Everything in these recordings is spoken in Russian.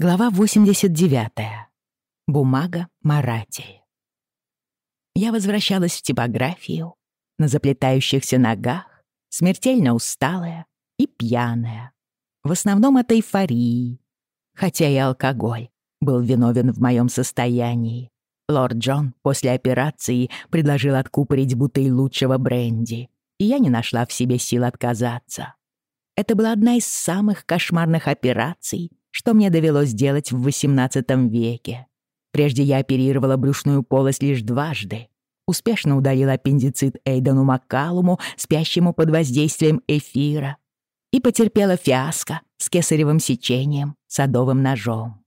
Глава 89. Бумага Марати. Я возвращалась в типографию на заплетающихся ногах, смертельно усталая и пьяная. В основном от эйфории, хотя и алкоголь был виновен в моем состоянии. Лорд Джон после операции предложил откупорить бутыль лучшего бренди, и я не нашла в себе сил отказаться. Это была одна из самых кошмарных операций, что мне довелось делать в XVIII веке. Прежде я оперировала брюшную полость лишь дважды. Успешно удалила аппендицит Эйдену Маккалуму, спящему под воздействием эфира, и потерпела фиаско с кесаревым сечением, садовым ножом.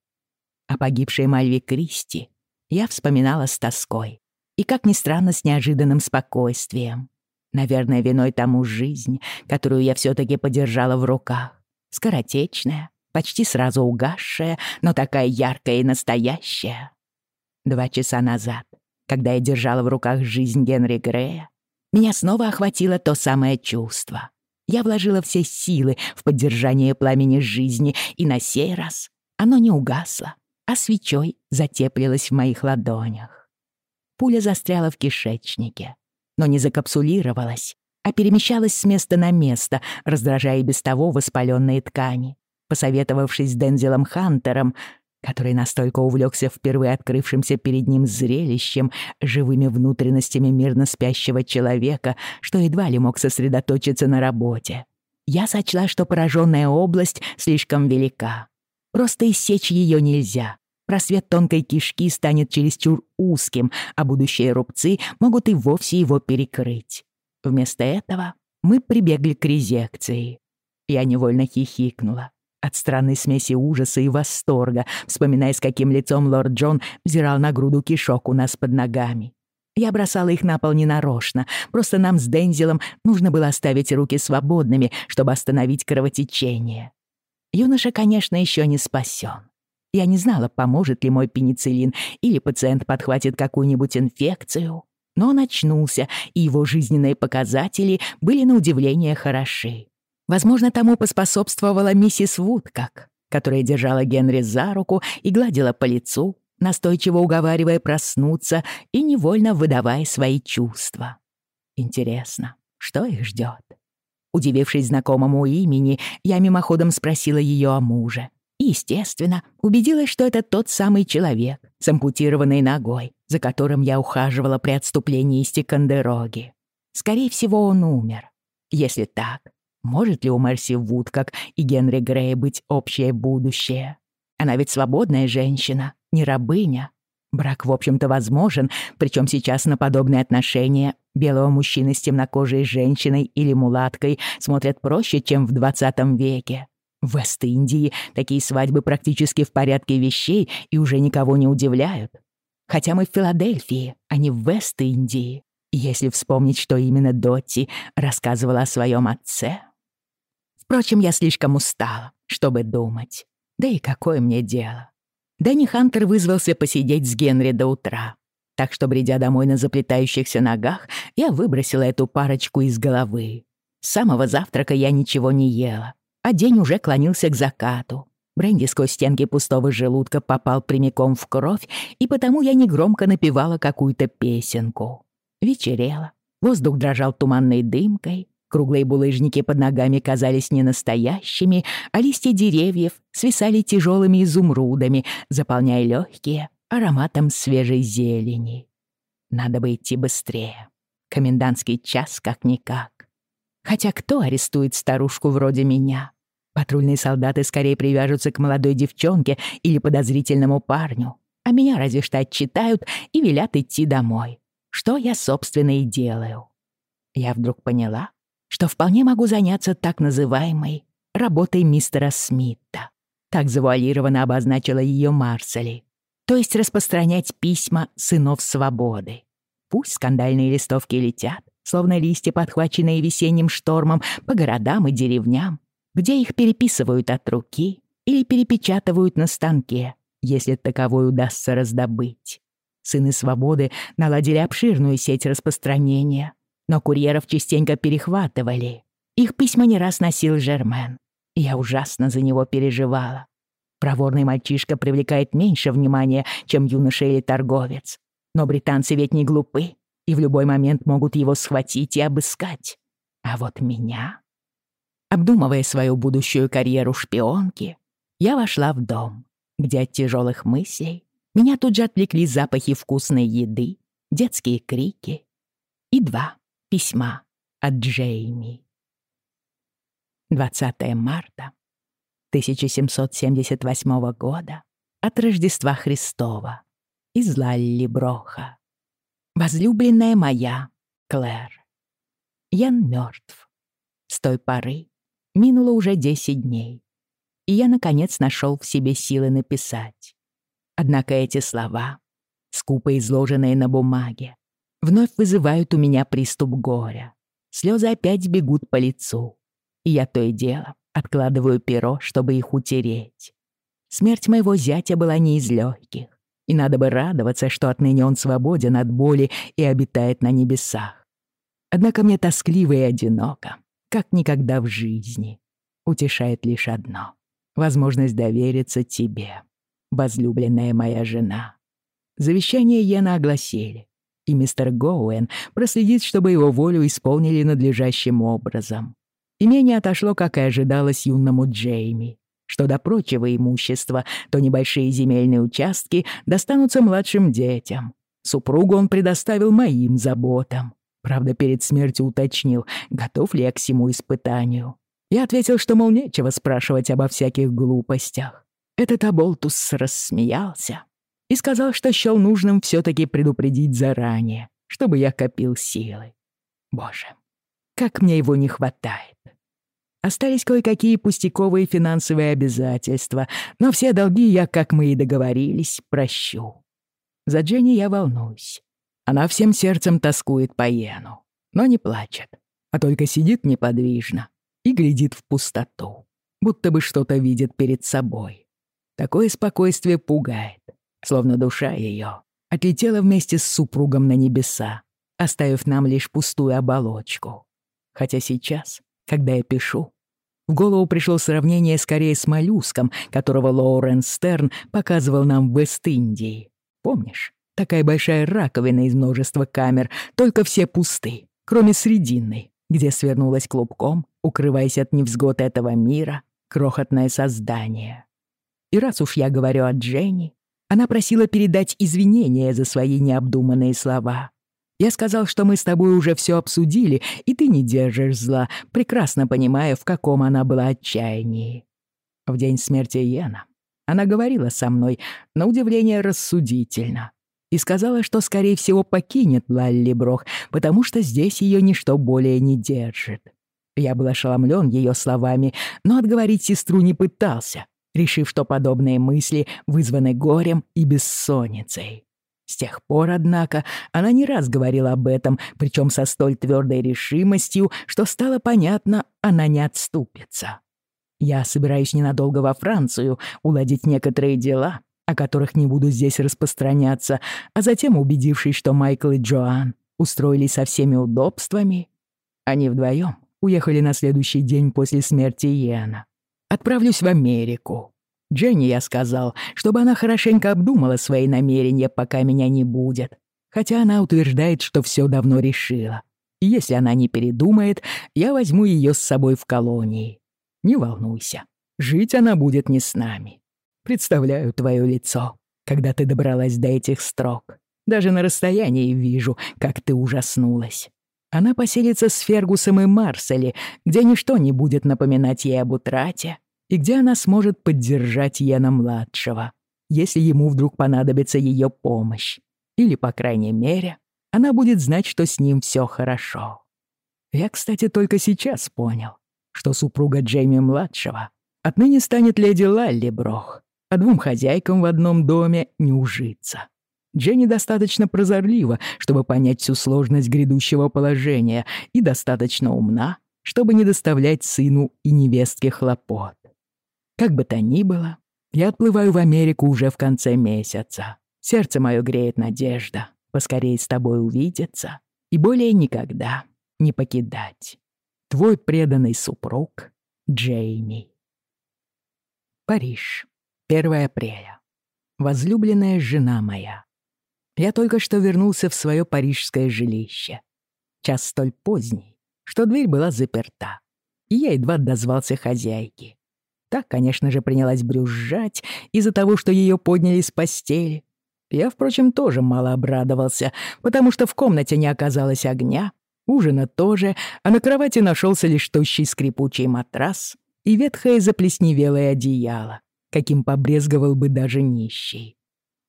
О погибшей Мальве Кристи я вспоминала с тоской и, как ни странно, с неожиданным спокойствием. Наверное, виной тому жизнь, которую я все таки подержала в руках. Скоротечная, почти сразу угасшая, но такая яркая и настоящая. Два часа назад, когда я держала в руках жизнь Генри Грея, меня снова охватило то самое чувство. Я вложила все силы в поддержание пламени жизни, и на сей раз оно не угасло, а свечой затеплилось в моих ладонях. Пуля застряла в кишечнике, но не закапсулировалась, а перемещалась с места на место, раздражая без того воспаленные ткани посоветовавшись с Дензелом Хантером, который настолько увлекся впервые открывшимся перед ним зрелищем, живыми внутренностями мирно спящего человека, что едва ли мог сосредоточиться на работе. Я сочла, что пораженная область слишком велика. Просто иссечь ее нельзя. Просвет тонкой кишки станет чересчур узким, а будущие рубцы могут и вовсе его перекрыть. Вместо этого мы прибегли к резекции. Я невольно хихикнула от странной смеси ужаса и восторга, вспоминая, с каким лицом лорд Джон взирал на груду кишок у нас под ногами. Я бросала их на пол ненарочно, просто нам с Дензелом нужно было оставить руки свободными, чтобы остановить кровотечение. Юноша, конечно, еще не спасен. Я не знала, поможет ли мой пенициллин или пациент подхватит какую-нибудь инфекцию. Но он очнулся, и его жизненные показатели были на удивление хороши. Возможно, тому поспособствовала миссис Вудкак, которая держала Генри за руку и гладила по лицу, настойчиво уговаривая проснуться и невольно выдавая свои чувства. Интересно, что их ждет? Удивившись знакомому имени, я мимоходом спросила ее о муже. И, естественно, убедилась, что это тот самый человек с ампутированной ногой, за которым я ухаживала при отступлении из Тикандероги. Скорее всего, он умер. Если так, может ли у Мерси Вуд, как и Генри Грея, быть общее будущее? Она ведь свободная женщина, не рабыня. Брак, в общем-то, возможен, причем сейчас на подобные отношения белого мужчины с темнокожей женщиной или мулаткой смотрят проще, чем в 20 веке. В Вест-Индии такие свадьбы практически в порядке вещей и уже никого не удивляют. Хотя мы в Филадельфии, а не в Вест-Индии. Если вспомнить, что именно Дотти рассказывала о своем отце... Впрочем, я слишком устала, чтобы думать. Да и какое мне дело? Дэнни Хантер вызвался посидеть с Генри до утра. Так что, бредя домой на заплетающихся ногах, я выбросила эту парочку из головы. С самого завтрака я ничего не ела, а день уже клонился к закату. Бренди сквозь стенки пустого желудка попал прямиком в кровь, и потому я негромко напевала какую-то песенку. Вечерело, воздух дрожал туманной дымкой, Круглые булыжники под ногами казались не настоящими, а листья деревьев свисали тяжелыми изумрудами, заполняя легкие ароматом свежей зелени. Надо бы идти быстрее. Комендантский час как-никак. Хотя кто арестует старушку вроде меня? Патрульные солдаты скорее привяжутся к молодой девчонке или подозрительному парню, а меня разве что отчитают и велят идти домой. Что я, собственно, и делаю. Я вдруг поняла, что вполне могу заняться так называемой работой мистера Смита. Так завуалированно обозначила ее Марсели. То есть распространять письма сынов свободы. Пусть скандальные листовки летят, словно листья, подхваченные весенним штормом, по городам и деревням, где их переписывают от руки или перепечатывают на станке, если таковой удастся раздобыть. Сыны свободы наладили обширную сеть распространения, но курьеров частенько перехватывали. Их письма не раз носил Жермен. Я ужасно за него переживала. Проворный мальчишка привлекает меньше внимания, чем юноша или торговец. Но британцы ведь не глупы и в любой момент могут его схватить и обыскать. А вот меня... Обдумывая свою будущую карьеру шпионки, я вошла в дом, где от тяжелых мыслей меня тут же отвлекли запахи вкусной еды, детские крики и два письма от Джейми. 20 марта 1778 года от Рождества Христова из Лалли Броха. Возлюбленная моя, Клэр. Ян мертв. С той поры минуло уже 10 дней, и я, наконец, нашел в себе силы написать. Однако эти слова, скупо изложенные на бумаге, вновь вызывают у меня приступ горя. Слезы опять бегут по лицу, и я то и дело откладываю перо, чтобы их утереть. Смерть моего зятя была не из легких, и надо бы радоваться, что отныне он свободен от боли и обитает на небесах. Однако мне тоскливо и одиноко, как никогда в жизни. Утешает лишь одно — возможность довериться тебе, возлюбленная моя жена. Завещание Йена огласили, и мистер Гоуэн проследит, чтобы его волю исполнили надлежащим образом. Имение отошло, как и ожидалось юному Джейми. Что до прочего имущества, то небольшие земельные участки достанутся младшим детям. Супругу он предоставил моим заботам. Правда, перед смертью уточнил, готов ли я к всему испытанию. Я ответил, что, мол, нечего спрашивать обо всяких глупостях. Этот оболтус рассмеялся и сказал, что счел нужным все таки предупредить заранее, чтобы я копил силы. Боже, как мне его не хватает. Остались кое-какие пустяковые финансовые обязательства, но все долги я, как мы и договорились, прощу. За Дженни я волнуюсь. Она всем сердцем тоскует по Йену, но не плачет, а только сидит неподвижно и глядит в пустоту, будто бы что-то видит перед собой. Такое спокойствие пугает, словно душа ее отлетела вместе с супругом на небеса, оставив нам лишь пустую оболочку. Хотя сейчас когда я пишу. В голову пришло сравнение скорее с моллюском, которого Лоурен Стерн показывал нам в Вест-Индии. Помнишь? Такая большая раковина из множества камер, только все пусты, кроме срединной, где свернулась клубком, укрываясь от невзгод этого мира, крохотное создание. И раз уж я говорю о Дженни, она просила передать извинения за свои необдуманные слова. Я сказал, что мы с тобой уже все обсудили, и ты не держишь зла, прекрасно понимая, в каком она была отчаянии. В день смерти Йена она говорила со мной, на удивление рассудительно, и сказала, что, скорее всего, покинет Лаллиброх, потому что здесь ее ничто более не держит. Я был ошеломлен ее словами, но отговорить сестру не пытался, решив, что подобные мысли вызваны горем и бессонницей. С тех пор, однако, она не раз говорила об этом, причем со столь твердой решимостью, что стало понятно, она не отступится. Я собираюсь ненадолго во Францию уладить некоторые дела, о которых не буду здесь распространяться, а затем, убедившись, что Майкл и Джоан устроились со всеми удобствами, они вдвоем уехали на следующий день после смерти Иэна. Отправлюсь в Америку, Дженни я сказал, чтобы она хорошенько обдумала свои намерения, пока меня не будет. Хотя она утверждает, что все давно решила. И если она не передумает, я возьму ее с собой в колонии. Не волнуйся, жить она будет не с нами. Представляю твое лицо, когда ты добралась до этих строк. Даже на расстоянии вижу, как ты ужаснулась. Она поселится с Фергусом и Марсели, где ничто не будет напоминать ей об утрате, и где она сможет поддержать Йена-младшего, если ему вдруг понадобится ее помощь. Или, по крайней мере, она будет знать, что с ним все хорошо. Я, кстати, только сейчас понял, что супруга Джейми-младшего отныне станет леди Лалли Брох, а двум хозяйкам в одном доме не ужиться. Дженни достаточно прозорлива, чтобы понять всю сложность грядущего положения, и достаточно умна, чтобы не доставлять сыну и невестке хлопот. Как бы то ни было, я отплываю в Америку уже в конце месяца. Сердце мое греет надежда поскорее с тобой увидеться и более никогда не покидать. Твой преданный супруг Джейми. Париж, 1 апреля. Возлюбленная жена моя. Я только что вернулся в свое парижское жилище. Час столь поздний, что дверь была заперта, и я едва дозвался хозяйки. Так, конечно же, принялась брюзжать из-за того, что ее подняли с постели. Я, впрочем, тоже мало обрадовался, потому что в комнате не оказалось огня, ужина тоже, а на кровати нашелся лишь тощий скрипучий матрас и ветхое заплесневелое одеяло, каким побрезговал бы даже нищий.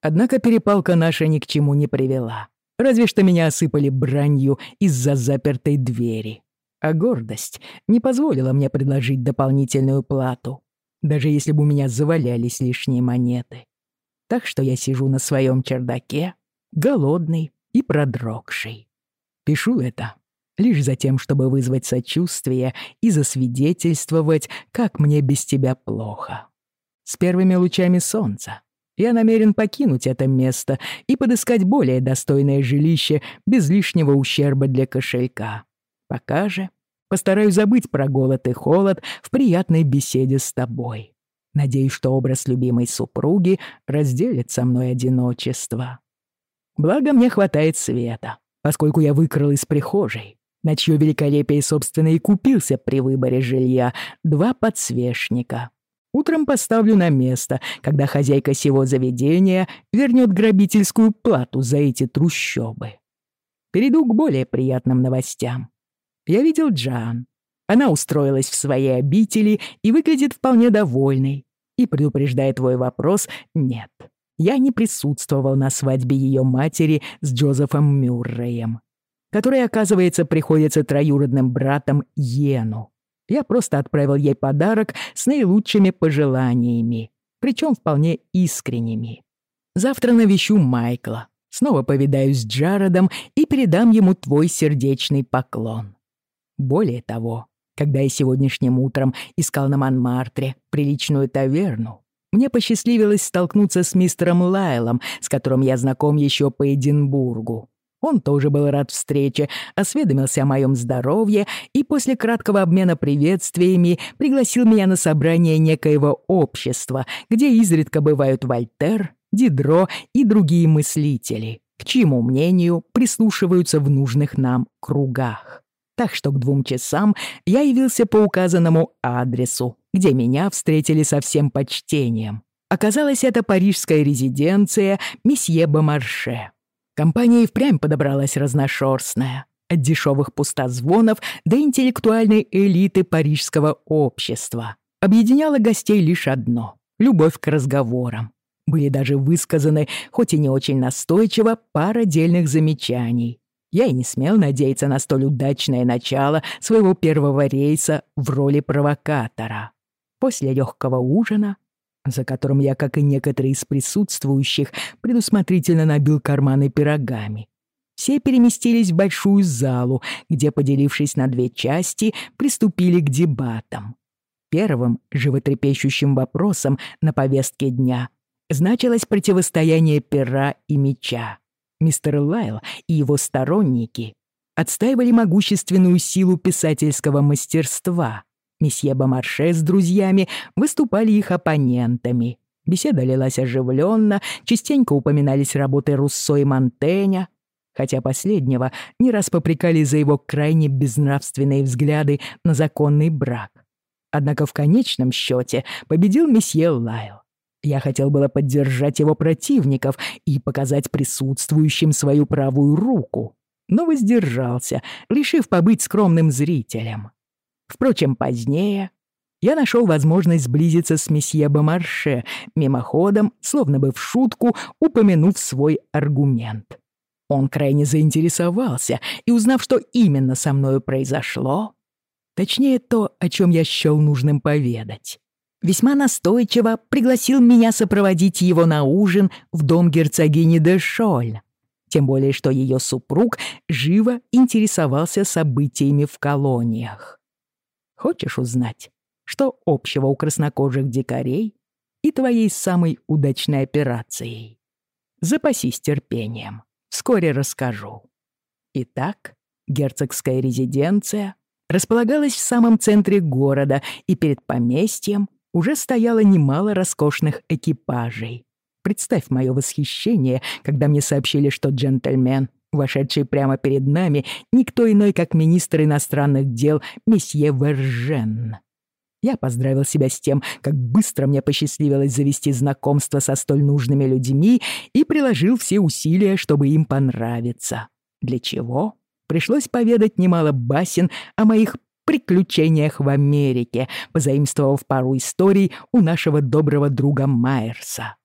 Однако перепалка наша ни к чему не привела. Разве что меня осыпали бранью из-за запертой двери. А гордость не позволила мне предложить дополнительную плату, даже если бы у меня завалялись лишние монеты. Так что я сижу на своем чердаке, голодный и продрогший. Пишу это лишь за тем, чтобы вызвать сочувствие и засвидетельствовать, как мне без тебя плохо. С первыми лучами солнца я намерен покинуть это место и подыскать более достойное жилище без лишнего ущерба для кошелька. Пока же постараюсь забыть про голод и холод в приятной беседе с тобой. Надеюсь, что образ любимой супруги разделит со мной одиночество. Благо мне хватает света, поскольку я выкрал из прихожей, на чье великолепие, собственно, и купился при выборе жилья, два подсвечника — Утром поставлю на место, когда хозяйка сего заведения вернет грабительскую плату за эти трущобы. Перейду к более приятным новостям. Я видел Джан. Она устроилась в своей обители и выглядит вполне довольной. И, предупреждая твой вопрос, нет. Я не присутствовал на свадьбе ее матери с Джозефом Мюрреем, который, оказывается, приходится троюродным братом Йену. Я просто отправил ей подарок с наилучшими пожеланиями, причем вполне искренними. Завтра навещу Майкла, снова повидаюсь с Джаредом и передам ему твой сердечный поклон. Более того, когда я сегодняшним утром искал на Монмартре приличную таверну, мне посчастливилось столкнуться с мистером Лайлом, с которым я знаком еще по Эдинбургу. Он тоже был рад встрече, осведомился о моем здоровье и после краткого обмена приветствиями пригласил меня на собрание некоего общества, где изредка бывают Вольтер, Дидро и другие мыслители, к чьему мнению прислушиваются в нужных нам кругах. Так что к двум часам я явился по указанному адресу, где меня встретили со всем почтением. Оказалось, это парижская резиденция месье Бомарше. Компания и впрямь подобралась разношерстная. От дешевых пустозвонов до интеллектуальной элиты парижского общества. Объединяло гостей лишь одно — любовь к разговорам. Были даже высказаны, хоть и не очень настойчиво, пара дельных замечаний. Я и не смел надеяться на столь удачное начало своего первого рейса в роли провокатора. После легкого ужина за которым я, как и некоторые из присутствующих, предусмотрительно набил карманы пирогами. Все переместились в большую залу, где, поделившись на две части, приступили к дебатам. Первым животрепещущим вопросом на повестке дня значилось противостояние пера и меча. Мистер Лайл и его сторонники отстаивали могущественную силу писательского мастерства — Месье Бомарше с друзьями выступали их оппонентами. Беседа лилась оживленно, частенько упоминались работы Руссо и Монтэня, хотя последнего не раз попрекали за его крайне безнравственные взгляды на законный брак. Однако в конечном счете победил месье Лайл. Я хотел было поддержать его противников и показать присутствующим свою правую руку, но воздержался, решив побыть скромным зрителем. Впрочем, позднее я нашел возможность сблизиться с месье Бомарше, мимоходом, словно бы в шутку, упомянув свой аргумент. Он крайне заинтересовался, и узнав, что именно со мною произошло, точнее то, о чем я счел нужным поведать, весьма настойчиво пригласил меня сопроводить его на ужин в дом герцогини де Шоль, тем более что ее супруг живо интересовался событиями в колониях. Хочешь узнать, что общего у краснокожих дикарей и твоей самой удачной операцией? Запасись терпением. Вскоре расскажу. Итак, герцогская резиденция располагалась в самом центре города, и перед поместьем уже стояло немало роскошных экипажей. Представь мое восхищение, когда мне сообщили, что джентльмен, вошедший прямо перед нами, никто иной, как министр иностранных дел месье Вержен. Я поздравил себя с тем, как быстро мне посчастливилось завести знакомство со столь нужными людьми и приложил все усилия, чтобы им понравиться. Для чего? Пришлось поведать немало басен о моих приключениях в Америке, позаимствовав пару историй у нашего доброго друга Майерса.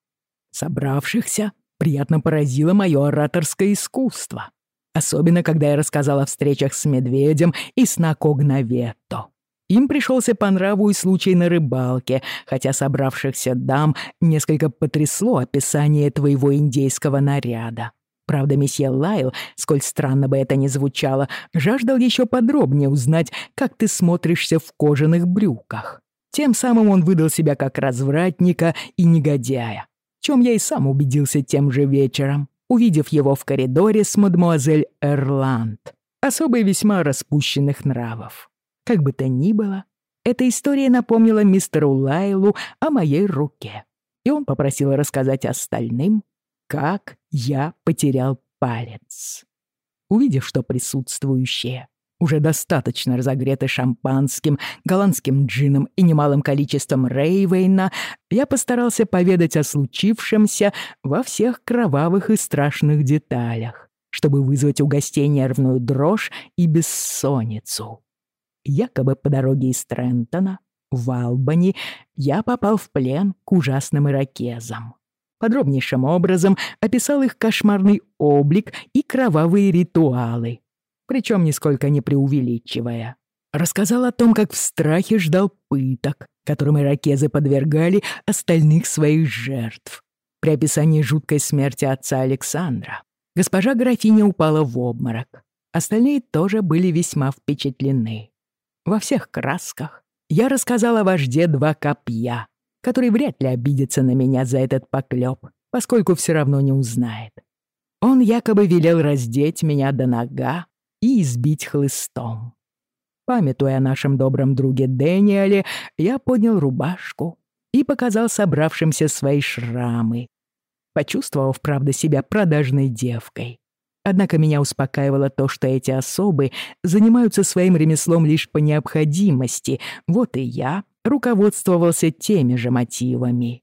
Собравшихся приятно поразило мое ораторское искусство. Особенно, когда я рассказал о встречах с медведем и с Накогнаветто. Им пришелся по нраву и случай на рыбалке, хотя собравшихся дам несколько потрясло описание твоего индейского наряда. Правда, месье Лайл, сколь странно бы это ни звучало, жаждал еще подробнее узнать, как ты смотришься в кожаных брюках. Тем самым он выдал себя как развратника и негодяя, чем я и сам убедился тем же вечером, увидев его в коридоре с мадемуазель Эрланд, особой весьма распущенных нравов. Как бы то ни было, эта история напомнила мистеру Лайлу о моей руке, и он попросил рассказать остальным, как я потерял палец. Увидев, что присутствующие уже достаточно разогреты шампанским, голландским джином и немалым количеством рейвейна, я постарался поведать о случившемся во всех кровавых и страшных деталях, чтобы вызвать у гостей нервную дрожь и бессонницу. Якобы по дороге из Трентона в Албани я попал в плен к ужасным иракезам. Подробнейшим образом описал их кошмарный облик и кровавые ритуалы, причем нисколько не преувеличивая. Рассказал о том, как в страхе ждал пыток, которым иракезы подвергали остальных своих жертв. При описании жуткой смерти отца Александра госпожа графиня упала в обморок. Остальные тоже были весьма впечатлены во всех красках, я рассказал о вожде два копья, который вряд ли обидится на меня за этот поклёп, поскольку все равно не узнает. Он якобы велел раздеть меня до нога и избить хлыстом. Памятуя о нашем добром друге Дэниеле, я поднял рубашку и показал собравшимся свои шрамы, почувствовав, правда, себя продажной девкой. Однако меня успокаивало то, что эти особы занимаются своим ремеслом лишь по необходимости, вот и я руководствовался теми же мотивами.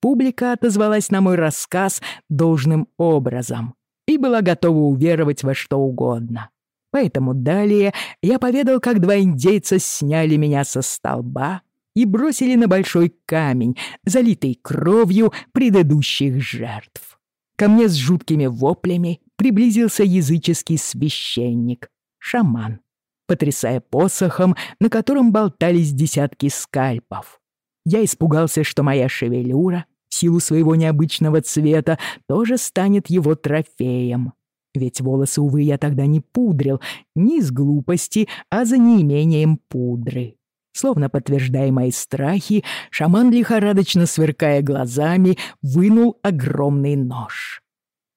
Публика отозвалась на мой рассказ должным образом и была готова уверовать во что угодно. Поэтому далее я поведал, как два индейца сняли меня со столба и бросили на большой камень, залитый кровью предыдущих жертв. Ко мне с жуткими воплями приблизился языческий священник, шаман, потрясая посохом, на котором болтались десятки скальпов. Я испугался, что моя шевелюра, в силу своего необычного цвета, тоже станет его трофеем. Ведь волосы, увы, я тогда не пудрил, не из глупости, а за неимением пудры. Словно подтверждая мои страхи, шаман, лихорадочно сверкая глазами, вынул огромный нож.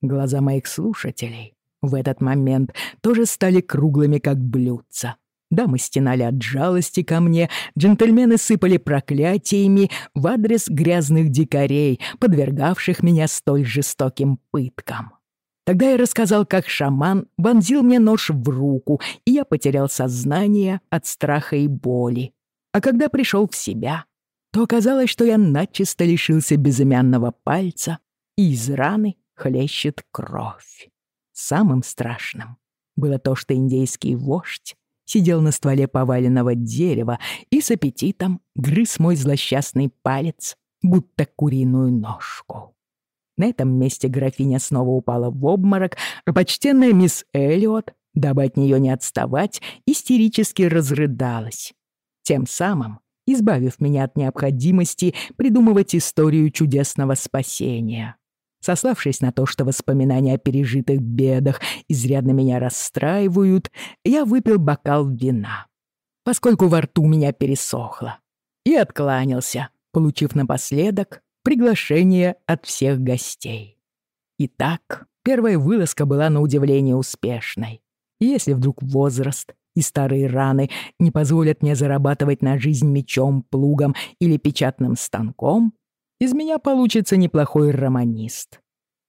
Глаза моих слушателей в этот момент тоже стали круглыми, как блюдца. Дамы стенали от жалости ко мне, джентльмены сыпали проклятиями в адрес грязных дикарей, подвергавших меня столь жестоким пыткам. Тогда я рассказал, как шаман вонзил мне нож в руку, и я потерял сознание от страха и боли. А когда пришел в себя, то оказалось, что я начисто лишился безымянного пальца, и из раны хлещет кровь. Самым страшным было то, что индейский вождь сидел на стволе поваленного дерева и с аппетитом грыз мой злосчастный палец, будто куриную ножку. На этом месте графиня снова упала в обморок, а почтенная мисс Эллиот, дабы от нее не отставать, истерически разрыдалась, тем самым избавив меня от необходимости придумывать историю чудесного спасения. Сославшись на то, что воспоминания о пережитых бедах изрядно меня расстраивают, я выпил бокал вина, поскольку во рту меня пересохло, и откланялся, получив напоследок приглашение от всех гостей. Итак, первая вылазка была на удивление успешной. Если вдруг возраст и старые раны не позволят мне зарабатывать на жизнь мечом, плугом или печатным станком, из меня получится неплохой романист.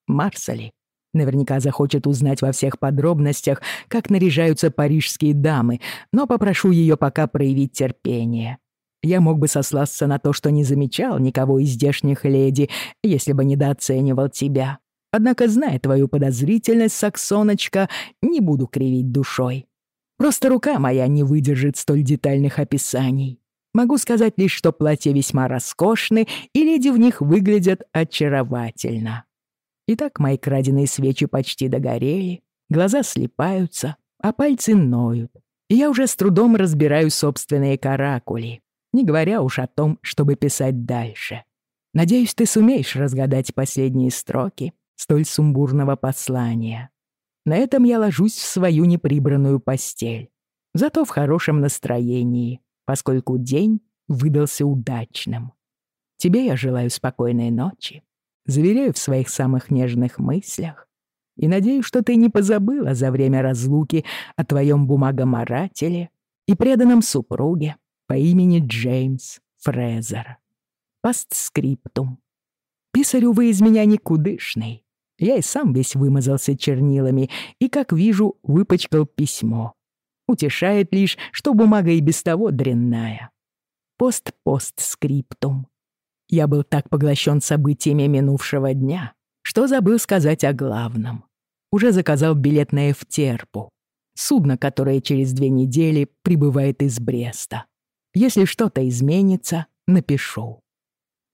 Марсали наверняка захочет узнать во всех подробностях, как наряжаются парижские дамы, но попрошу ее пока проявить терпение. Я мог бы сослаться на то, что не замечал никого из здешних леди, если бы недооценивал тебя. Однако, зная твою подозрительность, Саксоночка, не буду кривить душой. Просто рука моя не выдержит столь детальных описаний. Могу сказать лишь, что платья весьма роскошны, и леди в них выглядят очаровательно. Итак, мои краденые свечи почти догорели, глаза слепаются, а пальцы ноют. И я уже с трудом разбираю собственные каракули, не говоря уж о том, чтобы писать дальше. Надеюсь, ты сумеешь разгадать последние строки столь сумбурного послания. На этом я ложусь в свою неприбранную постель, зато в хорошем настроении — поскольку день выдался удачным. Тебе я желаю спокойной ночи, заверяю в своих самых нежных мыслях и надеюсь, что ты не позабыла за время разлуки о твоем бумагоморателе и преданном супруге по имени Джеймс Фрезер. Постскриптум. Писарю вы из меня никудышный. Я и сам весь вымазался чернилами и, как вижу, выпачкал письмо. Утешает лишь, что бумага и без того дрянная. Пост-пост-скриптум. Я был так поглощен событиями минувшего дня, что забыл сказать о главном. Уже заказал билет на Эфтерпу, судно, которое через две недели прибывает из Бреста. Если что-то изменится, напишу.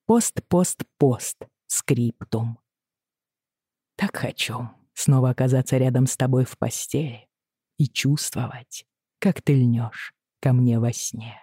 Пост-пост-пост. Скриптум. Так хочу снова оказаться рядом с тобой в постели и чувствовать, как ты льнешь ко мне во сне.